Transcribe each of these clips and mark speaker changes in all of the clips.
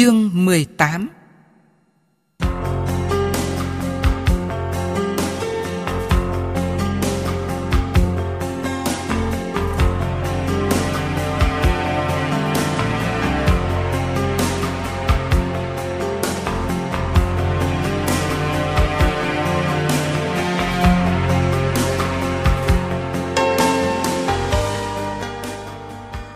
Speaker 1: Chương 18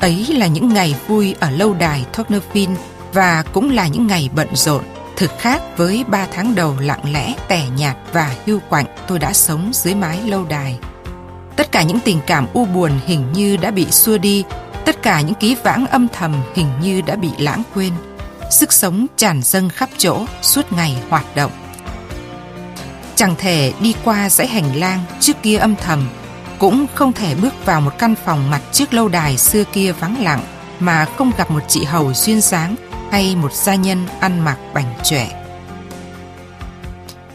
Speaker 1: Ấy là những ngày vui ở lâu đài Tocqueville và cũng là những ngày bận rộn, thực khác với ba tháng đầu lặng lẽ, tẻ nhạt và hưu quạnh tôi đã sống dưới mái lâu đài. Tất cả những tình cảm u buồn hình như đã bị xua đi, tất cả những ký vãng âm thầm hình như đã bị lãng quên. Sức sống tràn dâng khắp chỗ suốt ngày hoạt động. Chẳng thể đi qua dãy hành lang trước kia âm thầm, cũng không thể bước vào một căn phòng mặt trước lâu đài xưa kia vắng lặng mà không gặp một chị hầu duyên dáng hay một gia nhân ăn mặc bảnh trẻ.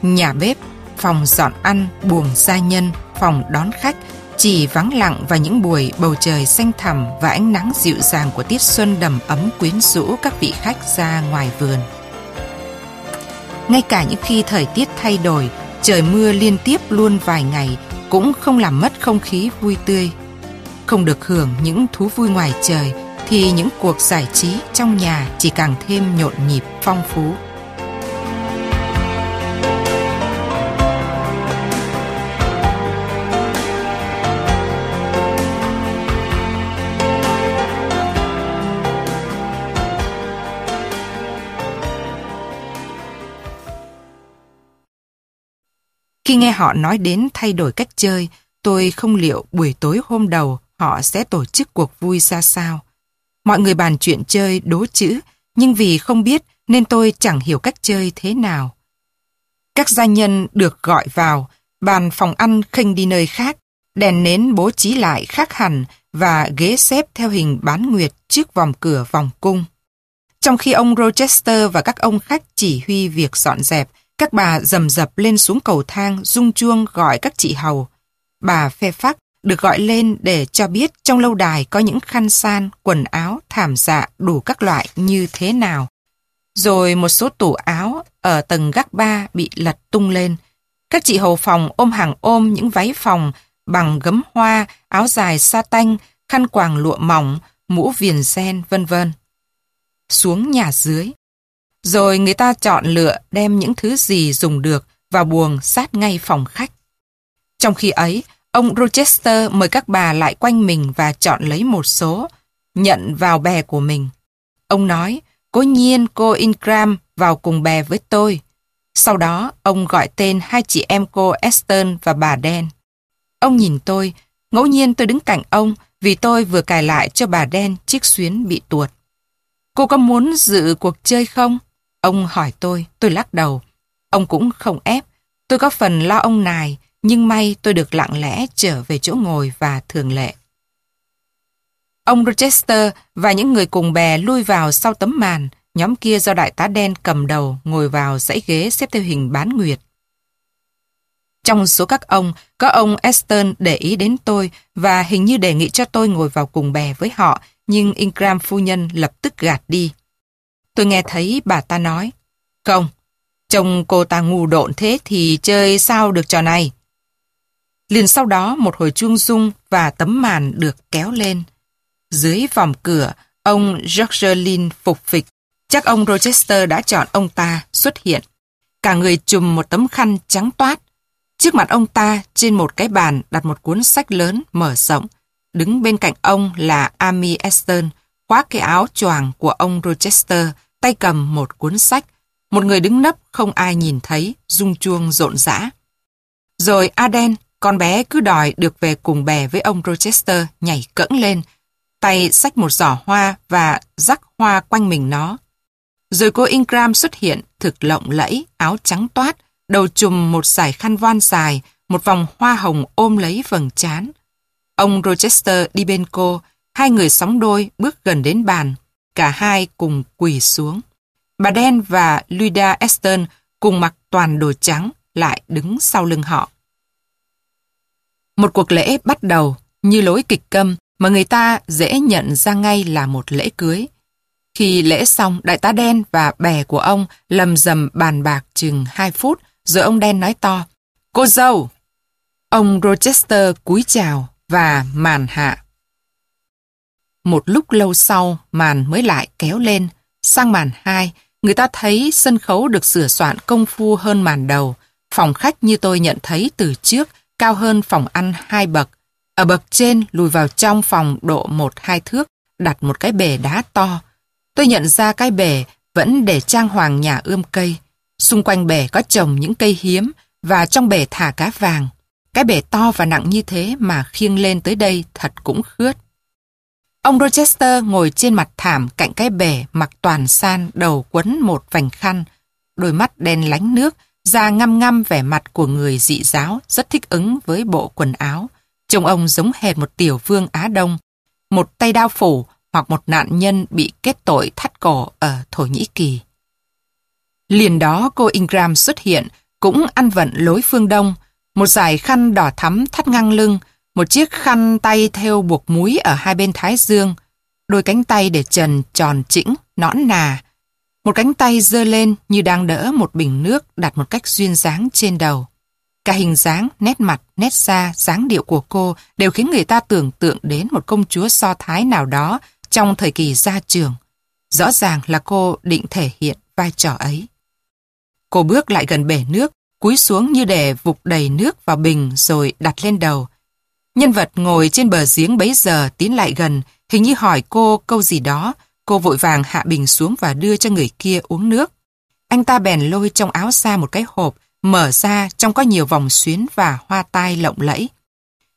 Speaker 1: Nhà bếp, phòng dọn ăn, buồng gia nhân, phòng đón khách chỉ vắng lặng vào những buổi bầu trời xanh thẳm và ánh nắng dịu dàng của tiết xuân đầm ấm quyến rũ các vị khách ra ngoài vườn. Ngay cả những khi thời tiết thay đổi, trời mưa liên tiếp luôn vài ngày cũng không làm mất không khí vui tươi. Không được hưởng những thú vui ngoài trời thì những cuộc giải trí trong nhà chỉ càng thêm nhộn nhịp phong phú. Khi nghe họ nói đến thay đổi cách chơi, tôi không liệu buổi tối hôm đầu họ sẽ tổ chức cuộc vui ra sao. Mọi người bàn chuyện chơi đố chữ, nhưng vì không biết nên tôi chẳng hiểu cách chơi thế nào. Các gia nhân được gọi vào, bàn phòng ăn khênh đi nơi khác, đèn nến bố trí lại khác hẳn và ghế xếp theo hình bán nguyệt trước vòng cửa vòng cung. Trong khi ông Rochester và các ông khách chỉ huy việc dọn dẹp, các bà dầm dập lên xuống cầu thang rung chuông gọi các chị hầu. Bà phe phắc được gọi lên để cho biết trong lâu đài có những khăn san, quần áo, thảm dạ đủ các loại như thế nào. Rồi một số tủ áo ở tầng gác ba bị lật tung lên. Các chị hầu phòng ôm hàng ôm những váy phòng bằng gấm hoa, áo dài sa tanh, khăn quàng lụa mỏng, mũ viền sen, vân vân. Xuống nhà dưới. Rồi người ta chọn lựa đem những thứ gì dùng được vào buồng sát ngay phòng khách. Trong khi ấy, Ông Rochester mời các bà lại quanh mình và chọn lấy một số, nhận vào bè của mình. Ông nói, cố nhiên cô Ingram vào cùng bè với tôi. Sau đó, ông gọi tên hai chị em cô Eston và bà Đen. Ông nhìn tôi, ngẫu nhiên tôi đứng cạnh ông vì tôi vừa cài lại cho bà Đen chiếc xuyến bị tuột. Cô có muốn dự cuộc chơi không? Ông hỏi tôi, tôi lắc đầu. Ông cũng không ép. Tôi có phần lo ông nài, nhưng may tôi được lặng lẽ trở về chỗ ngồi và thường lệ. Ông Rochester và những người cùng bè lui vào sau tấm màn, nhóm kia do đại tá đen cầm đầu ngồi vào dãy ghế xếp theo hình bán nguyệt. Trong số các ông, có ông Eston để ý đến tôi và hình như đề nghị cho tôi ngồi vào cùng bè với họ, nhưng Ingram phu nhân lập tức gạt đi. Tôi nghe thấy bà ta nói, Không, chồng cô ta ngu độn thế thì chơi sao được trò này. Liền sau đó một hồi chuông rung và tấm màn được kéo lên. Dưới vòng cửa, ông Georgelin phục phịch. Chắc ông Rochester đã chọn ông ta xuất hiện. Cả người chùm một tấm khăn trắng toát. Trước mặt ông ta, trên một cái bàn đặt một cuốn sách lớn mở rộng. Đứng bên cạnh ông là Amy Eston, khoác cái áo choàng của ông Rochester, tay cầm một cuốn sách. Một người đứng nấp không ai nhìn thấy, rung chuông rộn rã. Rồi Aden, con bé cứ đòi được về cùng bè với ông Rochester nhảy cẫng lên, tay xách một giỏ hoa và rắc hoa quanh mình nó. Rồi cô Ingram xuất hiện, thực lộng lẫy, áo trắng toát, đầu trùm một sải khăn voan dài, một vòng hoa hồng ôm lấy vầng trán. Ông Rochester đi bên cô, hai người sóng đôi bước gần đến bàn, cả hai cùng quỳ xuống. Bà Đen và Luida Eston cùng mặc toàn đồ trắng lại đứng sau lưng họ. Một cuộc lễ bắt đầu như lối kịch câm mà người ta dễ nhận ra ngay là một lễ cưới. Khi lễ xong, đại tá đen và bè của ông lầm rầm bàn bạc chừng 2 phút, rồi ông đen nói to. Cô dâu! Ông Rochester cúi chào và màn hạ. Một lúc lâu sau, màn mới lại kéo lên. Sang màn 2, người ta thấy sân khấu được sửa soạn công phu hơn màn đầu. Phòng khách như tôi nhận thấy từ trước, cao hơn phòng ăn hai bậc. Ở bậc trên, lùi vào trong phòng độ một hai thước, đặt một cái bể đá to. Tôi nhận ra cái bể vẫn để trang hoàng nhà ươm cây. Xung quanh bể có trồng những cây hiếm và trong bể thả cá vàng. Cái bể to và nặng như thế mà khiêng lên tới đây thật cũng khướt. Ông Rochester ngồi trên mặt thảm cạnh cái bể mặc toàn san đầu quấn một vành khăn, đôi mắt đen lánh nước, da ngăm ngăm vẻ mặt của người dị giáo rất thích ứng với bộ quần áo. Trông ông giống hệt một tiểu vương Á Đông, một tay đao phủ hoặc một nạn nhân bị kết tội thắt cổ ở Thổ Nhĩ Kỳ. Liền đó cô Ingram xuất hiện, cũng ăn vận lối phương Đông, một dải khăn đỏ thắm thắt ngang lưng, một chiếc khăn tay theo buộc múi ở hai bên thái dương, đôi cánh tay để trần tròn chỉnh, nõn nà. Một cánh tay dơ lên như đang đỡ một bình nước đặt một cách duyên dáng trên đầu. Cả hình dáng, nét mặt, nét da, dáng điệu của cô đều khiến người ta tưởng tượng đến một công chúa so thái nào đó trong thời kỳ gia trường. Rõ ràng là cô định thể hiện vai trò ấy. Cô bước lại gần bể nước, cúi xuống như để vục đầy nước vào bình rồi đặt lên đầu. Nhân vật ngồi trên bờ giếng bấy giờ tiến lại gần, hình như hỏi cô câu gì đó. Cô vội vàng hạ bình xuống và đưa cho người kia uống nước. Anh ta bèn lôi trong áo ra một cái hộp, mở ra trong có nhiều vòng xuyến và hoa tai lộng lẫy.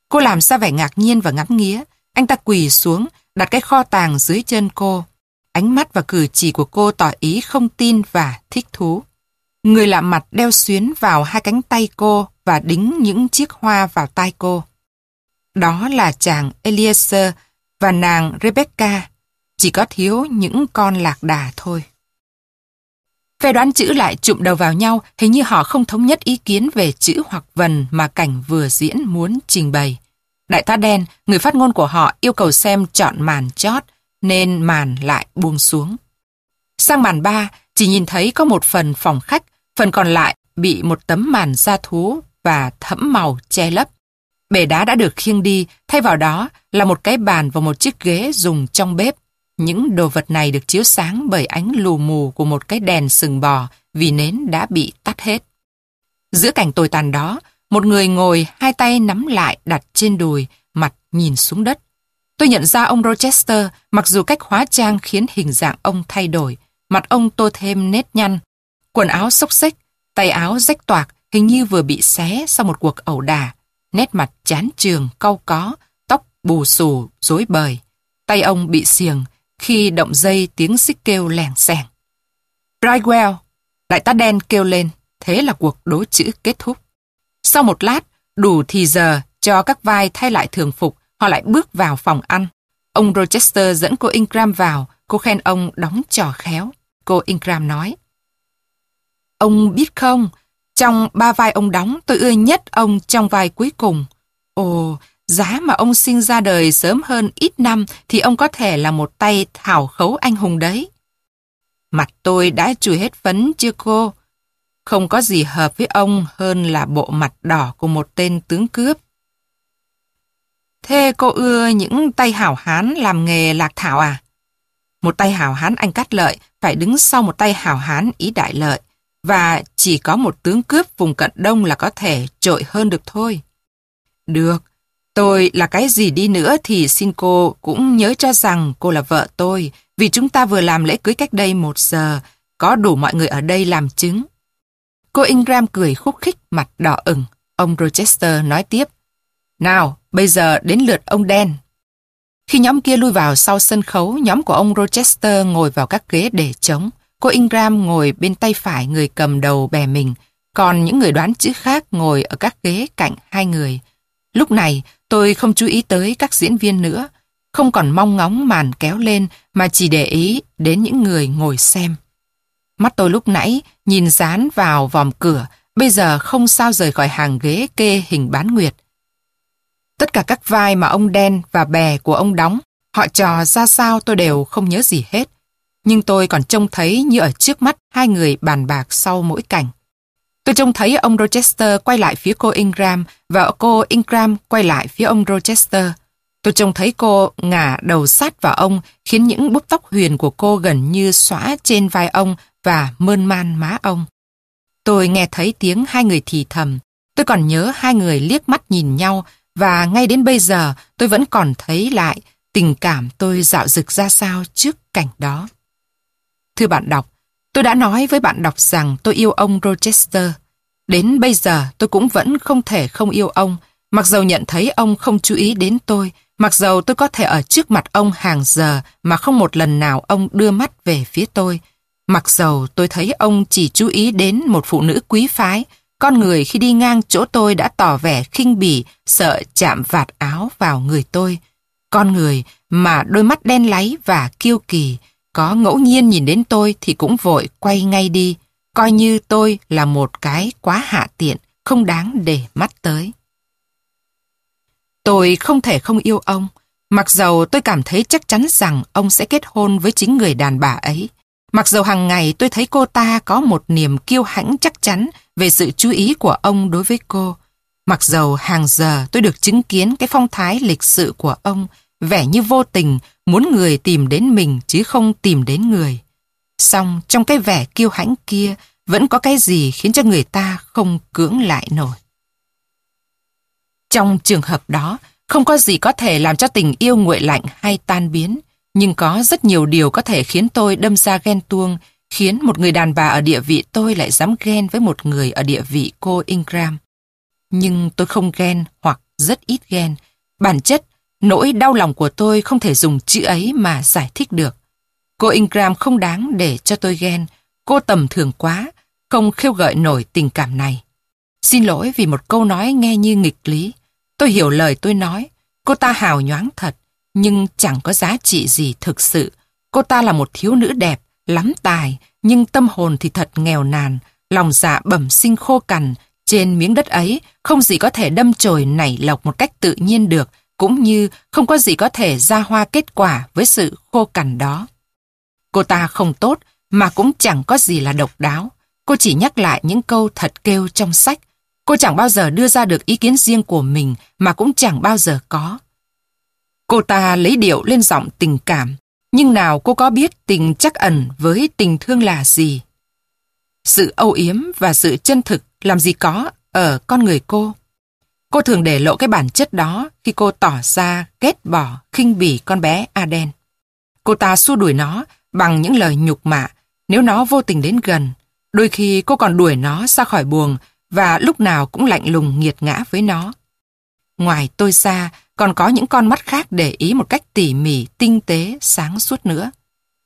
Speaker 1: Cô làm ra vẻ ngạc nhiên và ngắm nghía. Anh ta quỳ xuống, đặt cái kho tàng dưới chân cô. Ánh mắt và cử chỉ của cô tỏ ý không tin và thích thú. Người lạ mặt đeo xuyến vào hai cánh tay cô và đính những chiếc hoa vào tai cô. Đó là chàng Eliezer và nàng Rebecca, chỉ có thiếu những con lạc đà thôi. Phe đoán chữ lại chụm đầu vào nhau, hình như họ không thống nhất ý kiến về chữ hoặc vần mà cảnh vừa diễn muốn trình bày. Đại tá đen, người phát ngôn của họ yêu cầu xem chọn màn chót, nên màn lại buông xuống. Sang màn 3, chỉ nhìn thấy có một phần phòng khách, phần còn lại bị một tấm màn da thú và thẫm màu che lấp. Bể đá đã được khiêng đi, thay vào đó là một cái bàn và một chiếc ghế dùng trong bếp. Những đồ vật này được chiếu sáng bởi ánh lù mù của một cái đèn sừng bò vì nến đã bị tắt hết. Giữa cảnh tồi tàn đó, một người ngồi hai tay nắm lại đặt trên đùi, mặt nhìn xuống đất. Tôi nhận ra ông Rochester, mặc dù cách hóa trang khiến hình dạng ông thay đổi, mặt ông tô thêm nét nhăn. Quần áo xốc xếch, tay áo rách toạc, hình như vừa bị xé sau một cuộc ẩu đả. Nét mặt chán trường, cau có, tóc bù xù, rối bời. Tay ông bị xiềng, khi động dây tiếng xích kêu lèng xèng. Brightwell, đại tá đen kêu lên, thế là cuộc đối chữ kết thúc. Sau một lát, đủ thì giờ cho các vai thay lại thường phục, họ lại bước vào phòng ăn. Ông Rochester dẫn cô Ingram vào, cô khen ông đóng trò khéo. Cô Ingram nói, Ông biết không, trong ba vai ông đóng, tôi ưa nhất ông trong vai cuối cùng. Ồ, giá mà ông sinh ra đời sớm hơn ít năm thì ông có thể là một tay thảo khấu anh hùng đấy. Mặt tôi đã chùi hết phấn chưa cô? Không có gì hợp với ông hơn là bộ mặt đỏ của một tên tướng cướp. Thế cô ưa những tay hảo hán làm nghề lạc thảo à? Một tay hảo hán anh cắt lợi phải đứng sau một tay hảo hán ý đại lợi và chỉ có một tướng cướp vùng cận đông là có thể trội hơn được thôi. Được, tôi là cái gì đi nữa thì xin cô cũng nhớ cho rằng cô là vợ tôi vì chúng ta vừa làm lễ cưới cách đây một giờ, có đủ mọi người ở đây làm chứng. Cô Ingram cười khúc khích mặt đỏ ửng. Ông Rochester nói tiếp. Nào, bây giờ đến lượt ông đen. Khi nhóm kia lui vào sau sân khấu, nhóm của ông Rochester ngồi vào các ghế để trống. Cô Ingram ngồi bên tay phải người cầm đầu bè mình, còn những người đoán chữ khác ngồi ở các ghế cạnh hai người. Lúc này, tôi không chú ý tới các diễn viên nữa, không còn mong ngóng màn kéo lên mà chỉ để ý đến những người ngồi xem. Mắt tôi lúc nãy nhìn dán vào vòm cửa, bây giờ không sao rời khỏi hàng ghế kê hình bán nguyệt. Tất cả các vai mà ông đen và bè của ông đóng, họ trò ra sao tôi đều không nhớ gì hết. nhưng tôi còn trông thấy như ở trước mắt hai người bàn bạc sau mỗi cảnh. Tôi trông thấy ông Rochester quay lại phía cô Ingram và cô Ingram quay lại phía ông Rochester. Tôi trông thấy cô ngả đầu sát vào ông khiến những búp tóc huyền của cô gần như xóa trên vai ông và mơn man má ông. Tôi nghe thấy tiếng hai người thì thầm. Tôi còn nhớ hai người liếc mắt nhìn nhau và ngay đến bây giờ tôi vẫn còn thấy lại tình cảm tôi dạo dực ra sao trước cảnh đó. Thưa bạn đọc, tôi đã nói với bạn đọc rằng tôi yêu ông Rochester. Đến bây giờ tôi cũng vẫn không thể không yêu ông, mặc dầu nhận thấy ông không chú ý đến tôi, mặc dầu tôi có thể ở trước mặt ông hàng giờ mà không một lần nào ông đưa mắt về phía tôi. Mặc dầu tôi thấy ông chỉ chú ý đến một phụ nữ quý phái, con người khi đi ngang chỗ tôi đã tỏ vẻ khinh bỉ, sợ chạm vạt áo vào người tôi. Con người mà đôi mắt đen láy và kiêu kỳ, có ngẫu nhiên nhìn đến tôi thì cũng vội quay ngay đi, coi như tôi là một cái quá hạ tiện, không đáng để mắt tới. Tôi không thể không yêu ông, mặc dầu tôi cảm thấy chắc chắn rằng ông sẽ kết hôn với chính người đàn bà ấy. Mặc dầu hàng ngày tôi thấy cô ta có một niềm kiêu hãnh chắc chắn về sự chú ý của ông đối với cô. Mặc dầu hàng giờ tôi được chứng kiến cái phong thái lịch sự của ông, vẻ như vô tình muốn người tìm đến mình chứ không tìm đến người. Xong trong cái vẻ kiêu hãnh kia vẫn có cái gì khiến cho người ta không cưỡng lại nổi. Trong trường hợp đó, không có gì có thể làm cho tình yêu nguội lạnh hay tan biến, nhưng có rất nhiều điều có thể khiến tôi đâm ra ghen tuông, khiến một người đàn bà ở địa vị tôi lại dám ghen với một người ở địa vị cô Ingram. Nhưng tôi không ghen hoặc rất ít ghen. Bản chất, nỗi đau lòng của tôi không thể dùng chữ ấy mà giải thích được. Cô Ingram không đáng để cho tôi ghen. Cô tầm thường quá, không khiêu gợi nổi tình cảm này. Xin lỗi vì một câu nói nghe như nghịch lý. Tôi hiểu lời tôi nói. Cô ta hào nhoáng thật, nhưng chẳng có giá trị gì thực sự. Cô ta là một thiếu nữ đẹp, lắm tài, nhưng tâm hồn thì thật nghèo nàn, lòng dạ bẩm sinh khô cằn. Trên miếng đất ấy, không gì có thể đâm chồi nảy lộc một cách tự nhiên được, cũng như không có gì có thể ra hoa kết quả với sự khô cằn đó. Cô ta không tốt, mà cũng chẳng có gì là độc đáo. Cô chỉ nhắc lại những câu thật kêu trong sách. Cô chẳng bao giờ đưa ra được ý kiến riêng của mình mà cũng chẳng bao giờ có. Cô ta lấy điệu lên giọng tình cảm, nhưng nào cô có biết tình chắc ẩn với tình thương là gì? Sự âu yếm và sự chân thực làm gì có ở con người cô? Cô thường để lộ cái bản chất đó khi cô tỏ ra ghét bỏ, khinh bỉ con bé Aden. Cô ta xua đuổi nó bằng những lời nhục mạ nếu nó vô tình đến gần. Đôi khi cô còn đuổi nó ra khỏi buồng và lúc nào cũng lạnh lùng nghiệt ngã với nó. Ngoài tôi ra, còn có những con mắt khác để ý một cách tỉ mỉ, tinh tế, sáng suốt nữa.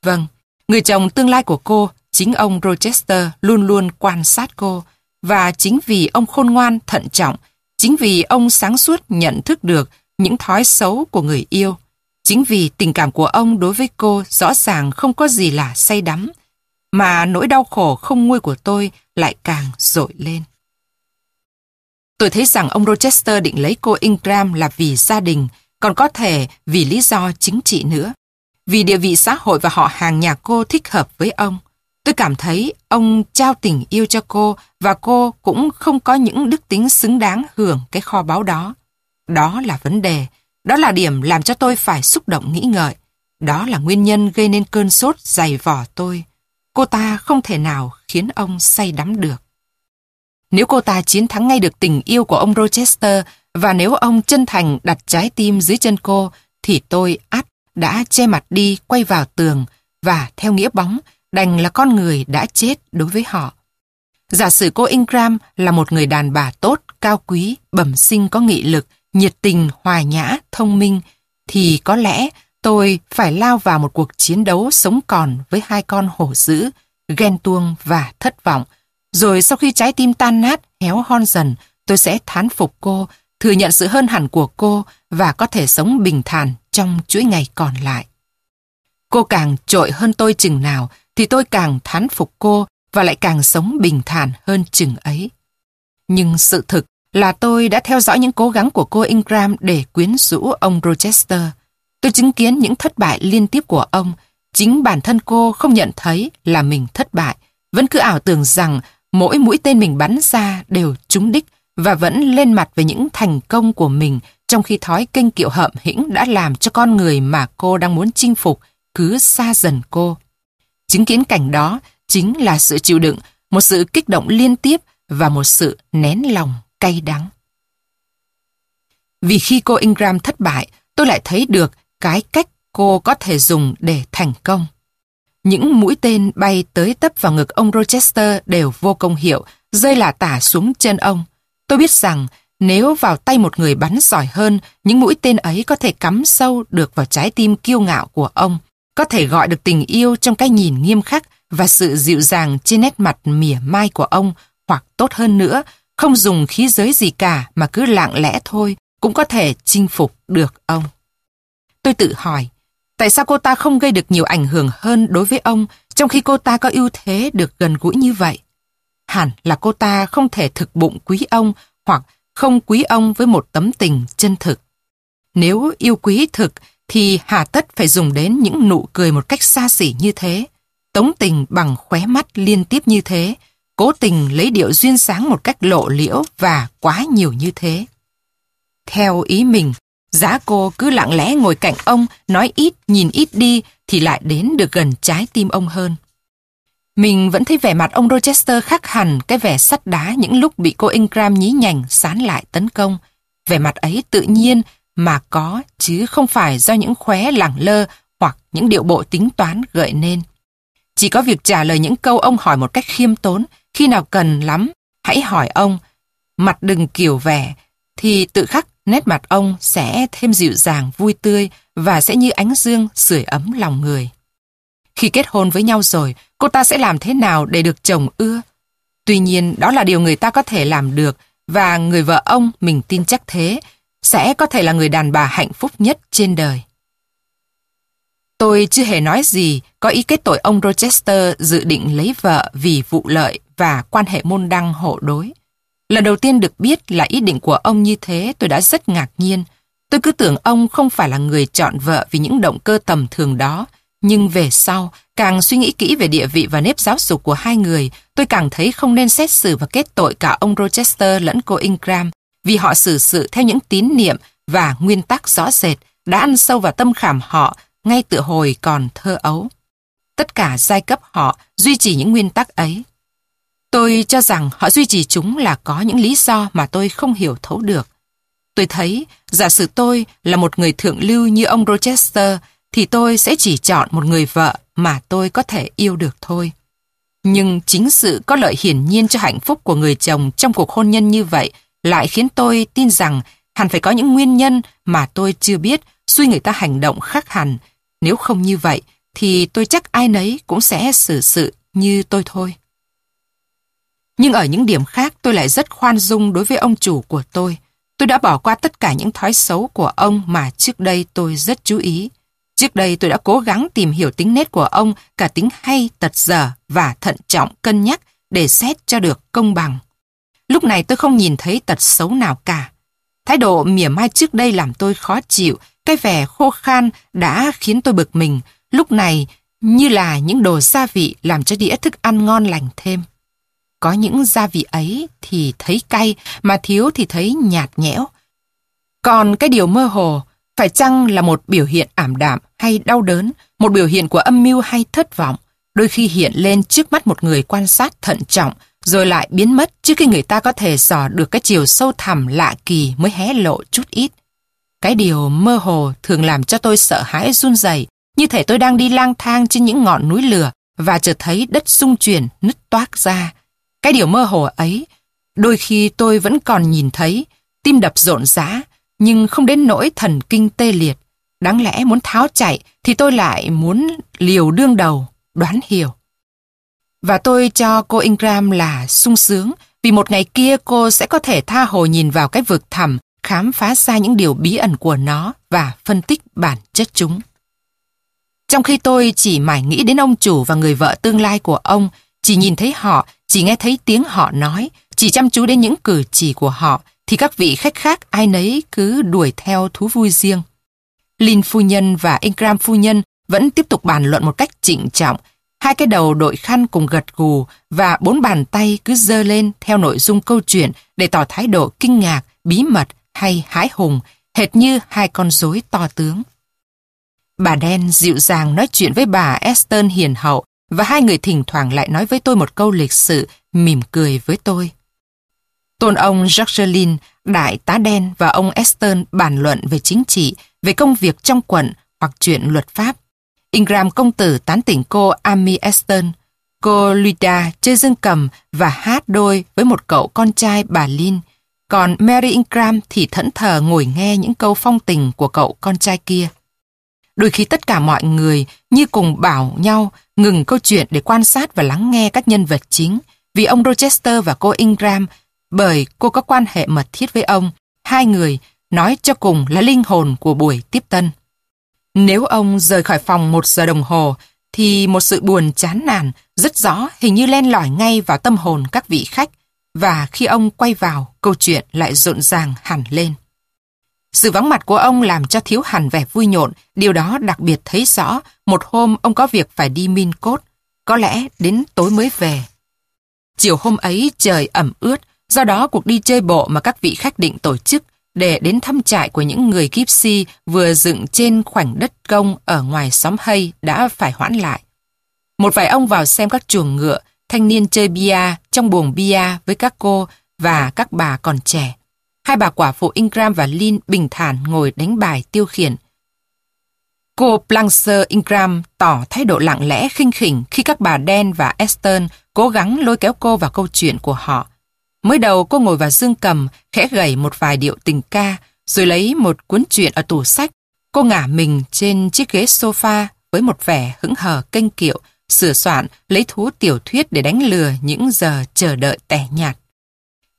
Speaker 1: Vâng, người chồng tương lai của cô, chính ông Rochester luôn luôn quan sát cô, và chính vì ông khôn ngoan, thận trọng, chính vì ông sáng suốt nhận thức được những thói xấu của người yêu, chính vì tình cảm của ông đối với cô rõ ràng không có gì là say đắm, mà nỗi đau khổ không nguôi của tôi lại càng dội lên. Tôi thấy rằng ông Rochester định lấy cô Ingram là vì gia đình, còn có thể vì lý do chính trị nữa. Vì địa vị xã hội và họ hàng nhà cô thích hợp với ông. Tôi cảm thấy ông trao tình yêu cho cô và cô cũng không có những đức tính xứng đáng hưởng cái kho báu đó. Đó là vấn đề, đó là điểm làm cho tôi phải xúc động nghĩ ngợi. Đó là nguyên nhân gây nên cơn sốt dày vỏ tôi. Cô ta không thể nào khiến ông say đắm được. Nếu cô ta chiến thắng ngay được tình yêu của ông Rochester và nếu ông chân thành đặt trái tim dưới chân cô, thì tôi ắt đã che mặt đi quay vào tường và theo nghĩa bóng đành là con người đã chết đối với họ. Giả sử cô Ingram là một người đàn bà tốt, cao quý, bẩm sinh có nghị lực, nhiệt tình, hòa nhã, thông minh, thì có lẽ tôi phải lao vào một cuộc chiến đấu sống còn với hai con hổ dữ, ghen tuông và thất vọng, rồi sau khi trái tim tan nát, héo hon dần, tôi sẽ thán phục cô, thừa nhận sự hơn hẳn của cô và có thể sống bình thản trong chuỗi ngày còn lại. Cô càng trội hơn tôi chừng nào thì tôi càng thán phục cô và lại càng sống bình thản hơn chừng ấy. Nhưng sự thực là tôi đã theo dõi những cố gắng của cô Ingram để quyến rũ ông Rochester. Tôi chứng kiến những thất bại liên tiếp của ông, Chính bản thân cô không nhận thấy là mình thất bại, vẫn cứ ảo tưởng rằng mỗi mũi tên mình bắn ra đều trúng đích và vẫn lên mặt về những thành công của mình trong khi thói kinh kiệu hậm hĩnh đã làm cho con người mà cô đang muốn chinh phục cứ xa dần cô. Chứng kiến cảnh đó chính là sự chịu đựng, một sự kích động liên tiếp và một sự nén lòng cay đắng. Vì khi cô Ingram thất bại, tôi lại thấy được cái cách cô có thể dùng để thành công. Những mũi tên bay tới tấp vào ngực ông Rochester đều vô công hiệu, rơi lả tả xuống chân ông. Tôi biết rằng nếu vào tay một người bắn giỏi hơn, những mũi tên ấy có thể cắm sâu được vào trái tim kiêu ngạo của ông, có thể gọi được tình yêu trong cái nhìn nghiêm khắc và sự dịu dàng trên nét mặt mỉa mai của ông, hoặc tốt hơn nữa, không dùng khí giới gì cả mà cứ lặng lẽ thôi, cũng có thể chinh phục được ông. Tôi tự hỏi, tại sao cô ta không gây được nhiều ảnh hưởng hơn đối với ông trong khi cô ta có ưu thế được gần gũi như vậy? Hẳn là cô ta không thể thực bụng quý ông hoặc không quý ông với một tấm tình chân thực. Nếu yêu quý thực thì hà tất phải dùng đến những nụ cười một cách xa xỉ như thế, tống tình bằng khóe mắt liên tiếp như thế, cố tình lấy điệu duyên sáng một cách lộ liễu và quá nhiều như thế. Theo ý mình, giá cô cứ lặng lẽ ngồi cạnh ông, nói ít, nhìn ít đi, thì lại đến được gần trái tim ông hơn. Mình vẫn thấy vẻ mặt ông Rochester khác hẳn cái vẻ sắt đá những lúc bị cô Ingram nhí nhảnh sán lại tấn công. Vẻ mặt ấy tự nhiên mà có, chứ không phải do những khóe lẳng lơ hoặc những điệu bộ tính toán gợi nên. Chỉ có việc trả lời những câu ông hỏi một cách khiêm tốn, khi nào cần lắm, hãy hỏi ông. Mặt đừng kiểu vẻ, thì tự khắc nét mặt ông sẽ thêm dịu dàng, vui tươi và sẽ như ánh dương sưởi ấm lòng người. Khi kết hôn với nhau rồi, cô ta sẽ làm thế nào để được chồng ưa? Tuy nhiên, đó là điều người ta có thể làm được và người vợ ông, mình tin chắc thế, sẽ có thể là người đàn bà hạnh phúc nhất trên đời. Tôi chưa hề nói gì có ý kết tội ông Rochester dự định lấy vợ vì vụ lợi và quan hệ môn đăng hộ đối. Lần đầu tiên được biết là ý định của ông như thế tôi đã rất ngạc nhiên. Tôi cứ tưởng ông không phải là người chọn vợ vì những động cơ tầm thường đó. Nhưng về sau, càng suy nghĩ kỹ về địa vị và nếp giáo dục của hai người, tôi càng thấy không nên xét xử và kết tội cả ông Rochester lẫn cô Ingram vì họ xử sự theo những tín niệm và nguyên tắc rõ rệt đã ăn sâu vào tâm khảm họ ngay từ hồi còn thơ ấu. Tất cả giai cấp họ duy trì những nguyên tắc ấy. Tôi cho rằng họ duy trì chúng là có những lý do mà tôi không hiểu thấu được. Tôi thấy, giả sử tôi là một người thượng lưu như ông Rochester, thì tôi sẽ chỉ chọn một người vợ mà tôi có thể yêu được thôi. Nhưng chính sự có lợi hiển nhiên cho hạnh phúc của người chồng trong cuộc hôn nhân như vậy lại khiến tôi tin rằng hẳn phải có những nguyên nhân mà tôi chưa biết suy người ta hành động khác hẳn. Nếu không như vậy, thì tôi chắc ai nấy cũng sẽ xử sự như tôi thôi. Nhưng ở những điểm khác tôi lại rất khoan dung đối với ông chủ của tôi. Tôi đã bỏ qua tất cả những thói xấu của ông mà trước đây tôi rất chú ý. Trước đây tôi đã cố gắng tìm hiểu tính nết của ông, cả tính hay, tật dở và thận trọng cân nhắc để xét cho được công bằng. Lúc này tôi không nhìn thấy tật xấu nào cả. Thái độ mỉa mai trước đây làm tôi khó chịu, cái vẻ khô khan đã khiến tôi bực mình. Lúc này như là những đồ gia vị làm cho đĩa thức ăn ngon lành thêm. Có những gia vị ấy thì thấy cay, mà thiếu thì thấy nhạt nhẽo. Còn cái điều mơ hồ, phải chăng là một biểu hiện ảm đạm hay đau đớn, một biểu hiện của âm mưu hay thất vọng, đôi khi hiện lên trước mắt một người quan sát thận trọng, rồi lại biến mất trước khi người ta có thể dò được cái chiều sâu thẳm lạ kỳ mới hé lộ chút ít. Cái điều mơ hồ thường làm cho tôi sợ hãi run rẩy, như thể tôi đang đi lang thang trên những ngọn núi lửa và chợt thấy đất xung chuyển nứt toác ra. Cái điều mơ hồ ấy, đôi khi tôi vẫn còn nhìn thấy, tim đập rộn rã, nhưng không đến nỗi thần kinh tê liệt. Đáng lẽ muốn tháo chạy thì tôi lại muốn liều đương đầu, đoán hiểu. Và tôi cho cô Ingram là sung sướng vì một ngày kia cô sẽ có thể tha hồ nhìn vào cái vực thẳm, khám phá ra những điều bí ẩn của nó và phân tích bản chất chúng. Trong khi tôi chỉ mải nghĩ đến ông chủ và người vợ tương lai của ông, chỉ nhìn thấy họ, chỉ nghe thấy tiếng họ nói, chỉ chăm chú đến những cử chỉ của họ, thì các vị khách khác ai nấy cứ đuổi theo thú vui riêng. Lin phu nhân và Ingram phu nhân vẫn tiếp tục bàn luận một cách trịnh trọng. Hai cái đầu đội khăn cùng gật gù và bốn bàn tay cứ dơ lên theo nội dung câu chuyện để tỏ thái độ kinh ngạc, bí mật hay hái hùng, hệt như hai con rối to tướng. Bà đen dịu dàng nói chuyện với bà Eston hiền hậu và hai người thỉnh thoảng lại nói với tôi một câu lịch sự, mỉm cười với tôi. Tôn ông Jacqueline, đại tá đen và ông Eston bàn luận về chính trị, về công việc trong quận hoặc chuyện luật pháp. Ingram công tử tán tỉnh cô Amy Esther. Cô Luida chơi dương cầm và hát đôi với một cậu con trai bà Lynn. Còn Mary Ingram thì thẫn thờ ngồi nghe những câu phong tình của cậu con trai kia. Đôi khi tất cả mọi người như cùng bảo nhau ngừng câu chuyện để quan sát và lắng nghe các nhân vật chính vì ông Rochester và cô Ingram, bởi cô có quan hệ mật thiết với ông. Hai người nói cho cùng là linh hồn của buổi tiếp tân. Nếu ông rời khỏi phòng một giờ đồng hồ thì một sự buồn chán nản rất rõ hình như len lỏi ngay vào tâm hồn các vị khách và khi ông quay vào câu chuyện lại rộn ràng hẳn lên. Sự vắng mặt của ông làm cho thiếu hẳn vẻ vui nhộn, điều đó đặc biệt thấy rõ một hôm ông có việc phải đi min cốt, có lẽ đến tối mới về. Chiều hôm ấy trời ẩm ướt, do đó cuộc đi chơi bộ mà các vị khách định tổ chức để đến thăm trại của những người Gipsy vừa dựng trên khoảnh đất công ở ngoài xóm hay đã phải hoãn lại. Một vài ông vào xem các chuồng ngựa, thanh niên chơi bia trong buồng bia với các cô và các bà còn trẻ. Hai bà quả phụ Ingram và Lin bình thản ngồi đánh bài tiêu khiển. Cô Plancer Ingram tỏ thái độ lặng lẽ khinh khỉnh khi các bà Dan và Esther cố gắng lôi kéo cô vào câu chuyện của họ. Mới đầu cô ngồi vào dương cầm, khẽ gảy một vài điệu tình ca, rồi lấy một cuốn truyện ở tủ sách. Cô ngả mình trên chiếc ghế sofa với một vẻ hững hờ kênh kiệu, sửa soạn, lấy thú tiểu thuyết để đánh lừa những giờ chờ đợi tẻ nhạt.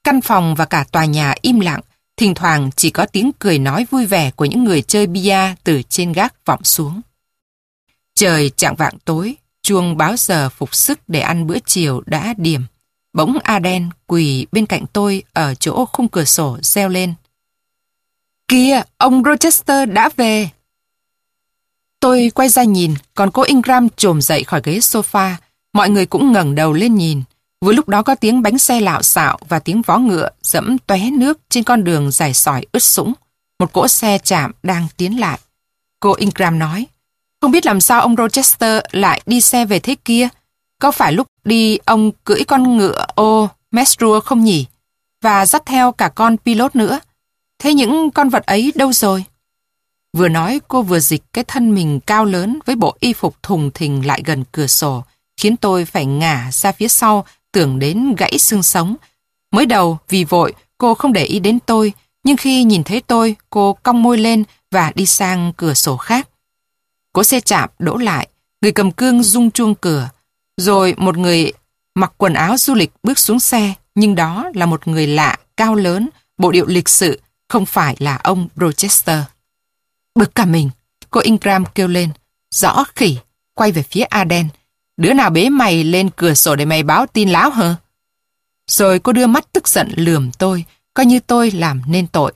Speaker 1: Căn phòng và cả tòa nhà im lặng, thỉnh thoảng chỉ có tiếng cười nói vui vẻ của những người chơi bia từ trên gác vọng xuống. Trời chạng vạng tối, chuông báo giờ phục sức để ăn bữa chiều đã điểm. Bỗng Aden quỳ bên cạnh tôi ở chỗ khung cửa sổ reo lên. Kìa, ông Rochester đã về. Tôi quay ra nhìn, còn cô Ingram trồm dậy khỏi ghế sofa. Mọi người cũng ngẩng đầu lên nhìn. Vừa lúc đó có tiếng bánh xe lạo xạo và tiếng vó ngựa dẫm tóe nước trên con đường dài sỏi ướt sũng. Một cỗ xe chạm đang tiến lại. Cô Ingram nói, không biết làm sao ông Rochester lại đi xe về thế kia. Có phải lúc đi ông cưỡi con ngựa ô Mesrua không nhỉ? Và dắt theo cả con pilot nữa. Thế những con vật ấy đâu rồi? Vừa nói cô vừa dịch cái thân mình cao lớn với bộ y phục thùng thình lại gần cửa sổ, khiến tôi phải ngả ra phía sau tưởng đến gãy xương sống. Mới đầu vì vội cô không để ý đến tôi, nhưng khi nhìn thấy tôi cô cong môi lên và đi sang cửa sổ khác. Cố xe chạm đỗ lại, người cầm cương rung chuông cửa. Rồi một người mặc quần áo du lịch bước xuống xe, nhưng đó là một người lạ, cao lớn, bộ điệu lịch sự, không phải là ông Rochester. Bực cả mình, cô Ingram kêu lên, rõ khỉ, quay về phía Aden. Đứa nào bế mày lên cửa sổ để mày báo tin láo hả? Rồi cô đưa mắt tức giận lườm tôi, coi như tôi làm nên tội.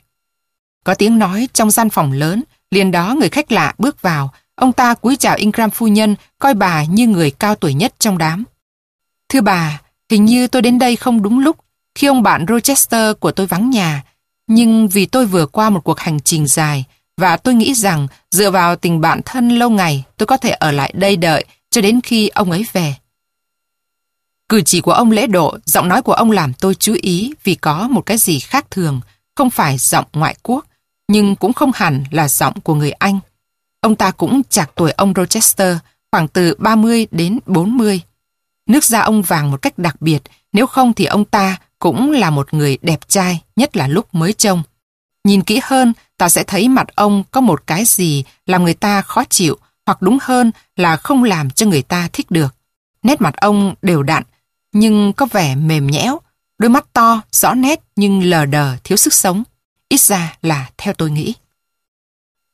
Speaker 1: Có tiếng nói trong gian phòng lớn, liền đó người khách lạ bước vào, ông ta cúi chào Ingram phu nhân, coi bà như người cao tuổi nhất trong đám. Thưa bà, hình như tôi đến đây không đúng lúc, khi ông bạn Rochester của tôi vắng nhà, nhưng vì tôi vừa qua một cuộc hành trình dài, và tôi nghĩ rằng dựa vào tình bạn thân lâu ngày, tôi có thể ở lại đây đợi cho đến khi ông ấy về. Cử chỉ của ông lễ độ, giọng nói của ông làm tôi chú ý vì có một cái gì khác thường, không phải giọng ngoại quốc, nhưng cũng không hẳn là giọng của người Anh. Ông ta cũng chạc tuổi ông Rochester, khoảng từ 30 đến 40. Nước da ông vàng một cách đặc biệt, nếu không thì ông ta cũng là một người đẹp trai, nhất là lúc mới trông. Nhìn kỹ hơn, ta sẽ thấy mặt ông có một cái gì làm người ta khó chịu, hoặc đúng hơn là không làm cho người ta thích được. Nét mặt ông đều đặn, nhưng có vẻ mềm nhẽo, đôi mắt to, rõ nét nhưng lờ đờ, thiếu sức sống. Ít ra là theo tôi nghĩ.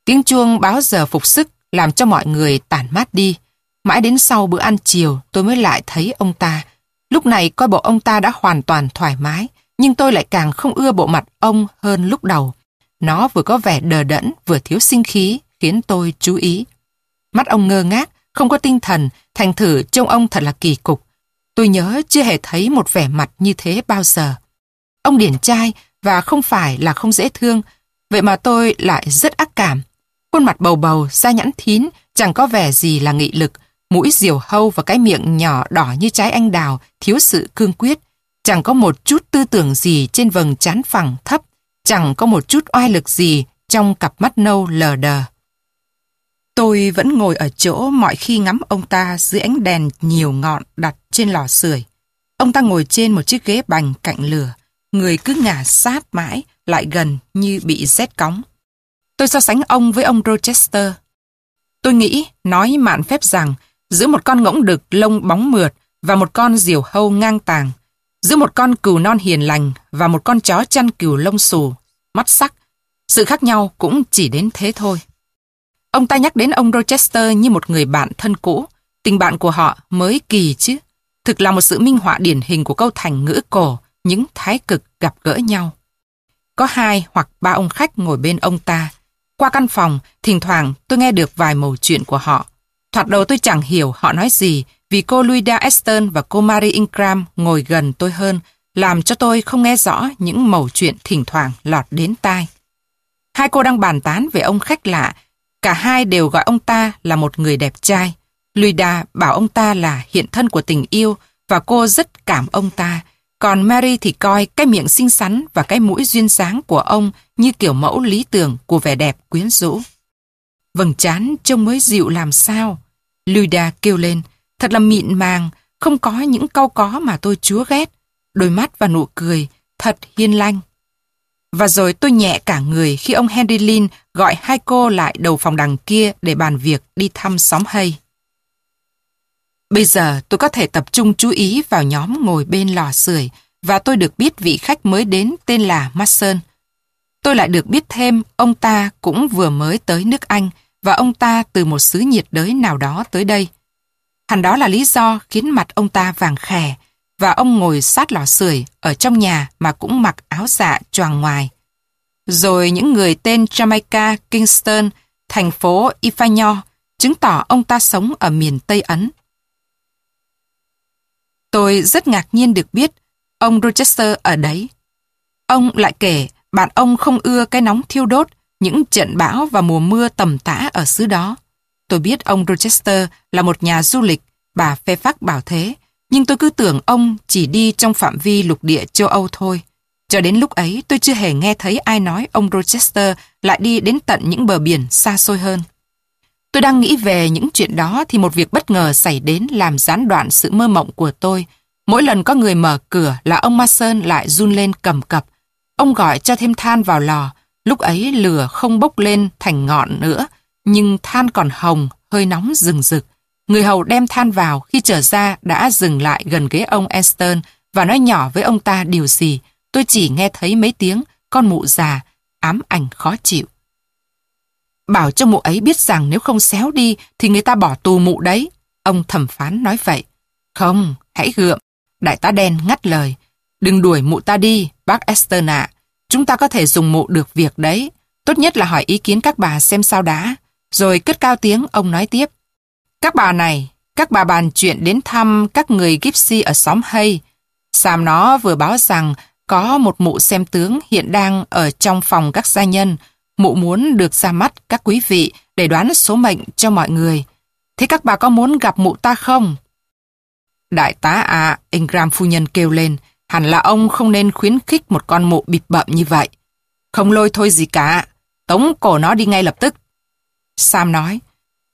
Speaker 1: Tiếng chuông báo giờ phục sức làm cho mọi người tản mát đi. Mãi đến sau bữa ăn chiều tôi mới lại thấy ông ta. Lúc này coi bộ ông ta đã hoàn toàn thoải mái, nhưng tôi lại càng không ưa bộ mặt ông hơn lúc đầu. Nó vừa có vẻ đờ đẫn, vừa thiếu sinh khí, khiến tôi chú ý. Mắt ông ngơ ngác, không có tinh thần, thành thử trông ông thật là kỳ cục. Tôi nhớ chưa hề thấy một vẻ mặt như thế bao giờ. Ông điển trai và không phải là không dễ thương, vậy mà tôi lại rất ác cảm. Khuôn mặt bầu bầu, da nhẵn thín, chẳng có vẻ gì là nghị lực, mũi diều hâu và cái miệng nhỏ đỏ như trái anh đào, thiếu sự cương quyết. Chẳng có một chút tư tưởng gì trên vầng trán phẳng thấp, chẳng có một chút oai lực gì trong cặp mắt nâu lờ đờ. Tôi vẫn ngồi ở chỗ mọi khi ngắm ông ta dưới ánh đèn nhiều ngọn đặt trên lò sưởi. Ông ta ngồi trên một chiếc ghế bành cạnh lửa, người cứ ngả sát mãi, lại gần như bị rét cóng. Tôi so sánh ông với ông Rochester. Tôi nghĩ, nói mạn phép rằng, giữa một con ngỗng đực lông bóng mượt và một con diều hâu ngang tàng, giữa một con cừu non hiền lành và một con chó chăn cừu lông xù, mắt sắc, sự khác nhau cũng chỉ đến thế thôi. Ông ta nhắc đến ông Rochester như một người bạn thân cũ, tình bạn của họ mới kỳ chứ. Thực là một sự minh họa điển hình của câu thành ngữ cổ, những thái cực gặp gỡ nhau. Có hai hoặc ba ông khách ngồi bên ông ta. Qua căn phòng, thỉnh thoảng tôi nghe được vài mẩu chuyện của họ. Thoạt đầu tôi chẳng hiểu họ nói gì vì cô Luida Eston và cô Mary Ingram ngồi gần tôi hơn, làm cho tôi không nghe rõ những mẩu chuyện thỉnh thoảng lọt đến tai. Hai cô đang bàn tán về ông khách lạ, cả hai đều gọi ông ta là một người đẹp trai. Luida bảo ông ta là hiện thân của tình yêu và cô rất cảm ông ta, còn Mary thì coi cái miệng xinh xắn và cái mũi duyên dáng của ông như kiểu mẫu lý tưởng của vẻ đẹp quyến rũ. Vầng trán trông mới dịu làm sao. Luda kêu lên, thật là mịn màng, không có những câu có mà tôi chúa ghét. Đôi mắt và nụ cười, thật hiên lanh. Và rồi tôi nhẹ cả người khi ông Henry Lin gọi hai cô lại đầu phòng đằng kia để bàn việc đi thăm xóm hay. Bây giờ tôi có thể tập trung chú ý vào nhóm ngồi bên lò sưởi và tôi được biết vị khách mới đến tên là Mason. Tôi lại được biết thêm ông ta cũng vừa mới tới nước Anh và ông ta từ một xứ nhiệt đới nào đó tới đây. Hẳn đó là lý do khiến mặt ông ta vàng khè và ông ngồi sát lò sưởi ở trong nhà mà cũng mặc áo dạ choàng ngoài. Rồi những người tên Jamaica, Kingston, thành phố Ifanyo chứng tỏ ông ta sống ở miền Tây Ấn. Tôi rất ngạc nhiên được biết ông Rochester ở đấy. Ông lại kể bạn ông không ưa cái nóng thiêu đốt, những trận bão và mùa mưa tầm tã ở xứ đó. Tôi biết ông Rochester là một nhà du lịch, bà phê phác bảo thế, nhưng tôi cứ tưởng ông chỉ đi trong phạm vi lục địa châu Âu thôi. Cho đến lúc ấy tôi chưa hề nghe thấy ai nói ông Rochester lại đi đến tận những bờ biển xa xôi hơn. Tôi đang nghĩ về những chuyện đó thì một việc bất ngờ xảy đến làm gián đoạn sự mơ mộng của tôi. Mỗi lần có người mở cửa là ông ma sơn lại run lên cầm cập. Ông gọi cho thêm than vào lò. Lúc ấy lửa không bốc lên thành ngọn nữa, nhưng than còn hồng, hơi nóng rừng rực. Người hầu đem than vào khi trở ra đã dừng lại gần ghế ông Eston và nói nhỏ với ông ta điều gì. Tôi chỉ nghe thấy mấy tiếng, con mụ già, ám ảnh khó chịu. Bảo cho mụ ấy biết rằng nếu không xéo đi thì người ta bỏ tù mụ đấy. Ông thẩm phán nói vậy. Không, hãy gượm. Đại tá đen ngắt lời. Đừng đuổi mụ ta đi, bác Esther ạ. Chúng ta có thể dùng mụ được việc đấy. Tốt nhất là hỏi ý kiến các bà xem sao đã. Rồi cất cao tiếng ông nói tiếp. Các bà này, các bà bàn chuyện đến thăm các người Gipsy ở xóm Hay. Sam nó vừa báo rằng có một mụ xem tướng hiện đang ở trong phòng các gia nhân. Mụ muốn được ra mắt các quý vị để đoán số mệnh cho mọi người. Thế các bà có muốn gặp mụ ta không? Đại tá à, Ingram phu nhân kêu lên, hẳn là ông không nên khuyến khích một con mụ bịp bậm như vậy. Không lôi thôi gì cả, tống cổ nó đi ngay lập tức. Sam nói,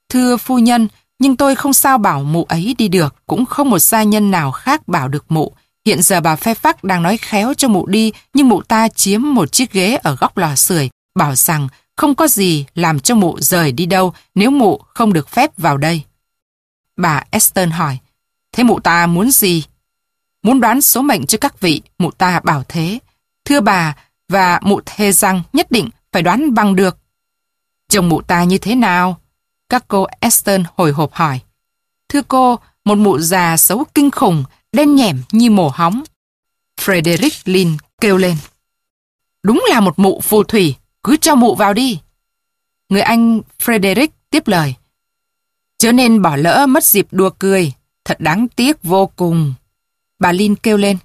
Speaker 1: thưa phu nhân, nhưng tôi không sao bảo mụ ấy đi được, cũng không một gia nhân nào khác bảo được mụ. Hiện giờ bà phe phắc đang nói khéo cho mụ đi, nhưng mụ ta chiếm một chiếc ghế ở góc lò sưởi, bảo rằng không có gì làm cho mụ rời đi đâu nếu mụ không được phép vào đây. Bà Eston hỏi, thế mụ ta muốn gì? Muốn đoán số mệnh cho các vị, mụ ta bảo thế. Thưa bà, và mụ thề rằng nhất định phải đoán bằng được. Chồng mụ ta như thế nào? Các cô Eston hồi hộp hỏi. Thưa cô, một mụ già xấu kinh khủng, đen nhẻm như mổ hóng. Frederick Lin kêu lên. Đúng là một mụ phù thủy, cứ cho mụ vào đi. Người anh Frederick tiếp lời. Chớ nên bỏ lỡ mất dịp đùa cười. Thật đáng tiếc vô cùng. Bà Linh kêu lên.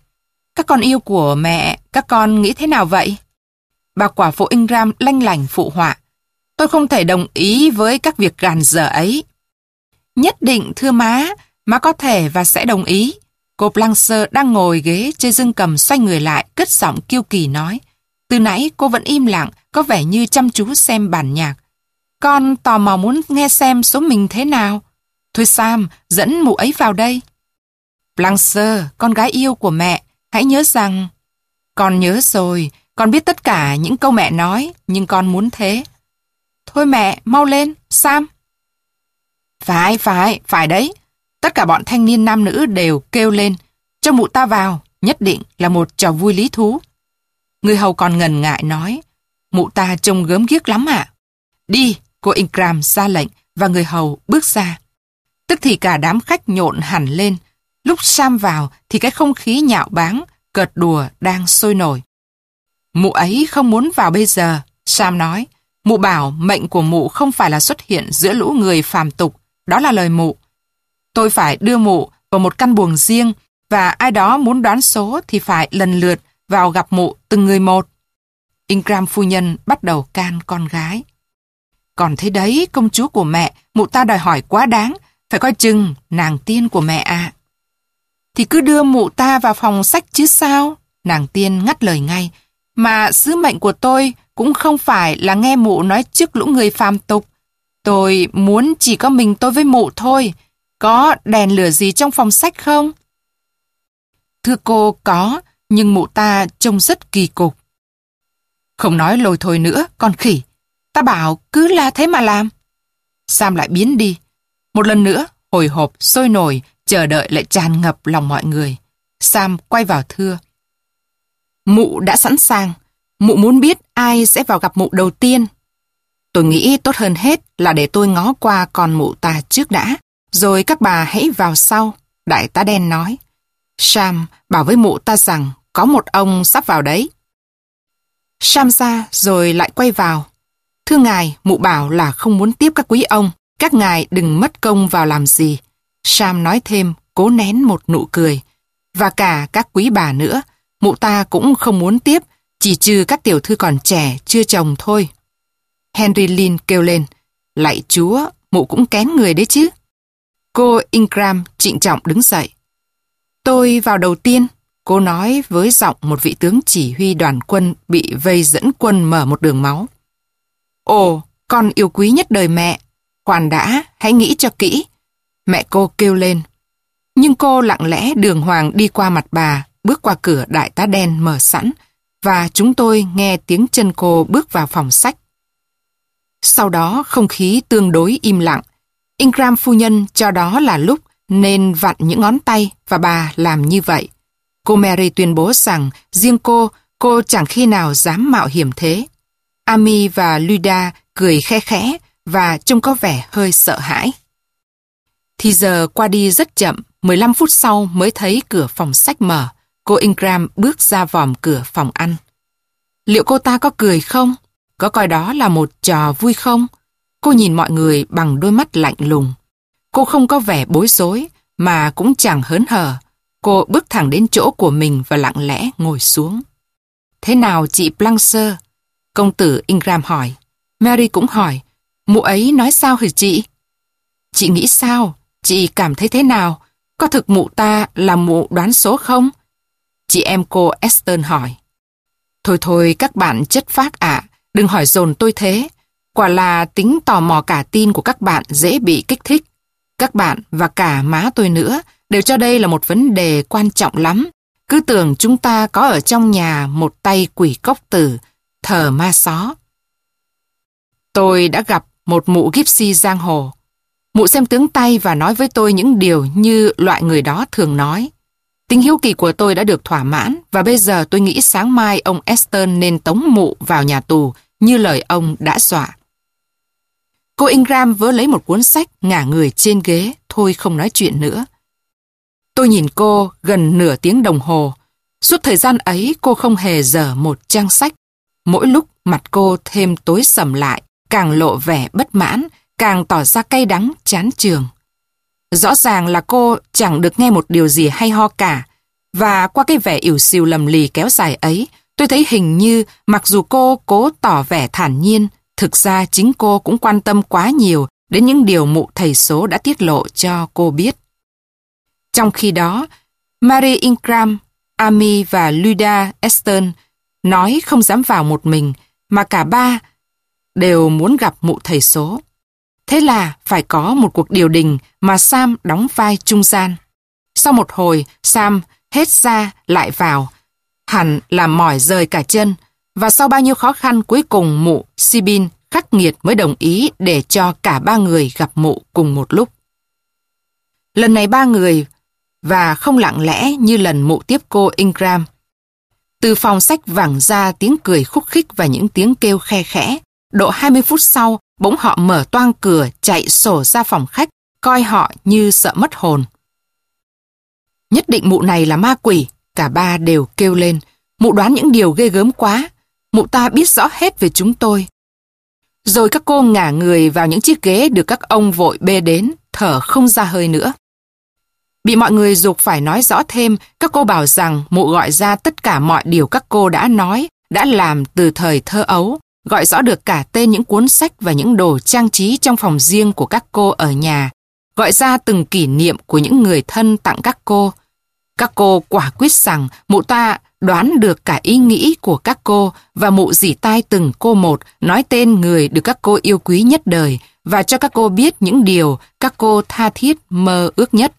Speaker 1: Các con yêu của mẹ, các con nghĩ thế nào vậy? Bà quả phụ Ingram lanh lành phụ họa. Tôi không thể đồng ý với các việc gàn dở ấy. Nhất định thưa má, má có thể và sẽ đồng ý. Cô Blancer đang ngồi ghế chơi dương cầm xoay người lại, cất giọng kiêu kỳ nói. Từ nãy cô vẫn im lặng, có vẻ như chăm chú xem bản nhạc. Con tò mò muốn nghe xem số mình thế nào. Thôi Sam, dẫn mụ ấy vào đây. Blancer, con gái yêu của mẹ, hãy nhớ rằng... Con nhớ rồi, con biết tất cả những câu mẹ nói, nhưng con muốn thế. Thôi mẹ, mau lên, Sam. Phải, phải, phải đấy. Tất cả bọn thanh niên nam nữ đều kêu lên. Cho mụ ta vào, nhất định là một trò vui lý thú. Người hầu còn ngần ngại nói. Mụ ta trông gớm ghiếc lắm ạ. Đi, cô Ingram ra lệnh và người hầu bước ra. Tức thì cả đám khách nhộn hẳn lên. Lúc Sam vào thì cái không khí nhạo báng, cợt đùa đang sôi nổi. Mụ ấy không muốn vào bây giờ, Sam nói. Mụ bảo mệnh của mụ không phải là xuất hiện giữa lũ người phàm tục, đó là lời mụ. Tôi phải đưa mụ vào một căn buồng riêng và ai đó muốn đoán số thì phải lần lượt vào gặp mụ từng người một. Ingram phu nhân bắt đầu can con gái. Còn thế đấy, công chúa của mẹ, mụ ta đòi hỏi quá đáng, phải coi chừng nàng tiên của mẹ à. Thì cứ đưa mụ ta vào phòng sách chứ sao? Nàng tiên ngắt lời ngay. Mà sứ mệnh của tôi cũng không phải là nghe mụ nói trước lũ người phàm tục. Tôi muốn chỉ có mình tôi với mụ thôi. Có đèn lửa gì trong phòng sách không? Thưa cô, có, nhưng mụ ta trông rất kỳ cục. Không nói lồi thôi nữa, con khỉ. Ta bảo cứ là thế mà làm. Sam lại biến đi. Một lần nữa, hồi hộp, sôi nổi, chờ đợi lại tràn ngập lòng mọi người. Sam quay vào thưa. Mụ đã sẵn sàng. Mụ muốn biết ai sẽ vào gặp mụ đầu tiên. Tôi nghĩ tốt hơn hết là để tôi ngó qua con mụ ta trước đã, rồi các bà hãy vào sau, đại tá đen nói. Sam bảo với mụ ta rằng có một ông sắp vào đấy. Sam ra rồi lại quay vào. Thưa ngài, mụ bảo là không muốn tiếp các quý ông, các ngài đừng mất công vào làm gì. Sam nói thêm, cố nén một nụ cười. Và cả các quý bà nữa, mụ ta cũng không muốn tiếp, chỉ trừ các tiểu thư còn trẻ, chưa chồng thôi. Henry Lin kêu lên, lạy chúa, mụ cũng kén người đấy chứ. Cô Ingram trịnh trọng đứng dậy. Tôi vào đầu tiên, cô nói với giọng một vị tướng chỉ huy đoàn quân bị vây dẫn quân mở một đường máu. Ồ, con yêu quý nhất đời mẹ, khoan đã, hãy nghĩ cho kỹ. Mẹ cô kêu lên. Nhưng cô lặng lẽ đường hoàng đi qua mặt bà, bước qua cửa đại tá đen mở sẵn, và chúng tôi nghe tiếng chân cô bước vào phòng sách. Sau đó không khí tương đối im lặng. Ingram phu nhân cho đó là lúc nên vặn những ngón tay và bà làm như vậy. Cô Mary tuyên bố rằng riêng cô, cô chẳng khi nào dám mạo hiểm thế. Ami và Luda cười khe khẽ và trông có vẻ hơi sợ hãi. Thì giờ qua đi rất chậm, 15 phút sau mới thấy cửa phòng sách mở. Cô Ingram bước ra vòm cửa phòng ăn. Liệu cô ta có cười không? Có coi đó là một trò vui không? Cô nhìn mọi người bằng đôi mắt lạnh lùng. Cô không có vẻ bối rối, mà cũng chẳng hớn hở. Cô bước thẳng đến chỗ của mình và lặng lẽ ngồi xuống. Thế nào chị Plancer? Công tử Ingram hỏi. Mary cũng hỏi. Mụ ấy nói sao hả chị? Chị nghĩ sao? Chị cảm thấy thế nào? Có thực mụ ta là mụ đoán số không? Chị em cô Eston hỏi. Thôi thôi các bạn chất phác ạ, đừng hỏi dồn tôi thế. Quả là tính tò mò cả tin của các bạn dễ bị kích thích. Các bạn và cả má tôi nữa đều cho đây là một vấn đề quan trọng lắm. Cứ tưởng chúng ta có ở trong nhà một tay quỷ cốc tử, thờ ma só. Tôi đã gặp một mụ gypsy giang hồ. Mụ xem tướng tay và nói với tôi những điều như loại người đó thường nói. Tính hiếu kỳ của tôi đã được thỏa mãn và bây giờ tôi nghĩ sáng mai ông Eston nên tống mụ vào nhà tù như lời ông đã dọa. Cô Ingram vớ lấy một cuốn sách ngả người trên ghế, thôi không nói chuyện nữa. Tôi nhìn cô gần nửa tiếng đồng hồ. Suốt thời gian ấy cô không hề dở một trang sách. Mỗi lúc mặt cô thêm tối sầm lại, càng lộ vẻ bất mãn, càng tỏ ra cay đắng, chán trường. Rõ ràng là cô chẳng được nghe một điều gì hay ho cả, và qua cái vẻ ỉu xìu lầm lì kéo dài ấy, tôi thấy hình như mặc dù cô cố tỏ vẻ thản nhiên, thực ra chính cô cũng quan tâm quá nhiều đến những điều mụ thầy số đã tiết lộ cho cô biết. Trong khi đó, Mary Ingram, Amy và Luda Eston nói không dám vào một mình, mà cả ba đều muốn gặp mụ thầy số. Thế là phải có một cuộc điều đình mà Sam đóng vai trung gian. Sau một hồi, Sam hết ra lại vào. Hẳn là mỏi rời cả chân, và sau bao nhiêu khó khăn cuối cùng mụ Sibin khắc nghiệt mới đồng ý để cho cả ba người gặp mụ cùng một lúc. Lần này ba người và không lặng lẽ như lần mụ tiếp cô Ingram. Từ phòng sách vẳng ra tiếng cười khúc khích và những tiếng kêu khe khẽ. Độ 20 phút sau, bỗng họ mở toang cửa chạy sổ ra phòng khách, coi họ như sợ mất hồn. Nhất định mụ này là ma quỷ, cả ba đều kêu lên. Mụ đoán những điều ghê gớm quá. Mụ ta biết rõ hết về chúng tôi. Rồi các cô ngả người vào những chiếc ghế được các ông vội bê đến, thở không ra hơi nữa. Bị mọi người dục phải nói rõ thêm, các cô bảo rằng mụ gọi ra tất cả mọi điều các cô đã nói, đã làm từ thời thơ ấu, gọi rõ được cả tên những cuốn sách và những đồ trang trí trong phòng riêng của các cô ở nhà, gọi ra từng kỷ niệm của những người thân tặng các cô. Các cô quả quyết rằng mụ ta đoán được cả ý nghĩ của các cô và mụ dỉ tai từng cô một nói tên người được các cô yêu quý nhất đời và cho các cô biết những điều các cô tha thiết mơ ước nhất.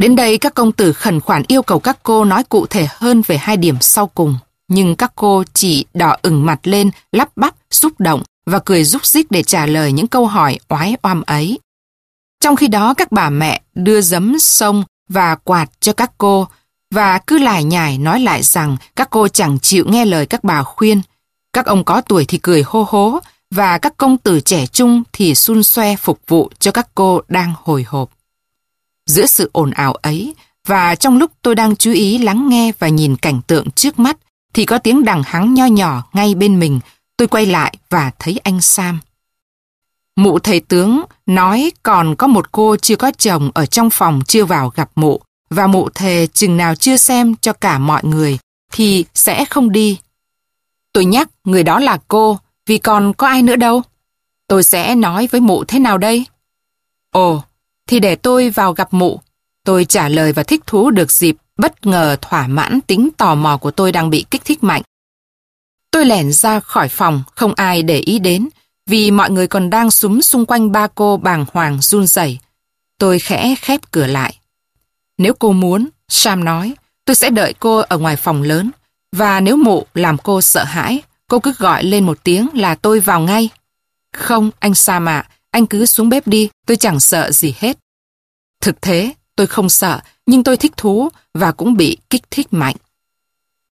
Speaker 1: Đến đây các công tử khẩn khoản yêu cầu các cô nói cụ thể hơn về hai điểm sau cùng. Nhưng các cô chỉ đỏ ửng mặt lên, lắp bắp, xúc động và cười rúc rích để trả lời những câu hỏi oái oăm ấy. Trong khi đó các bà mẹ đưa giấm sông và quạt cho các cô và cứ lải nhải nói lại rằng các cô chẳng chịu nghe lời các bà khuyên. Các ông có tuổi thì cười hô hố và các công tử trẻ trung thì xun xoe phục vụ cho các cô đang hồi hộp. Giữa sự ồn ào ấy, và trong lúc tôi đang chú ý lắng nghe và nhìn cảnh tượng trước mắt, thì có tiếng đằng hắng nho nhỏ ngay bên mình. Tôi quay lại và thấy anh Sam. Mụ thầy tướng nói còn có một cô chưa có chồng ở trong phòng chưa vào gặp mụ và mụ thề chừng nào chưa xem cho cả mọi người thì sẽ không đi. Tôi nhắc người đó là cô vì còn có ai nữa đâu. Tôi sẽ nói với mụ thế nào đây? Ồ, thì để tôi vào gặp mụ. Tôi trả lời và thích thú được dịp bất ngờ thỏa mãn tính tò mò của tôi đang bị kích thích mạnh. Tôi lẻn ra khỏi phòng, không ai để ý đến, vì mọi người còn đang súng xung quanh ba cô bàng hoàng run rẩy. Tôi khẽ khép cửa lại. Nếu cô muốn, Sam nói, tôi sẽ đợi cô ở ngoài phòng lớn. Và nếu mụ làm cô sợ hãi, cô cứ gọi lên một tiếng là tôi vào ngay. Không, anh Sam ạ, anh cứ xuống bếp đi, tôi chẳng sợ gì hết. Thực thế, tôi không sợ, nhưng tôi thích thú và cũng bị kích thích mạnh.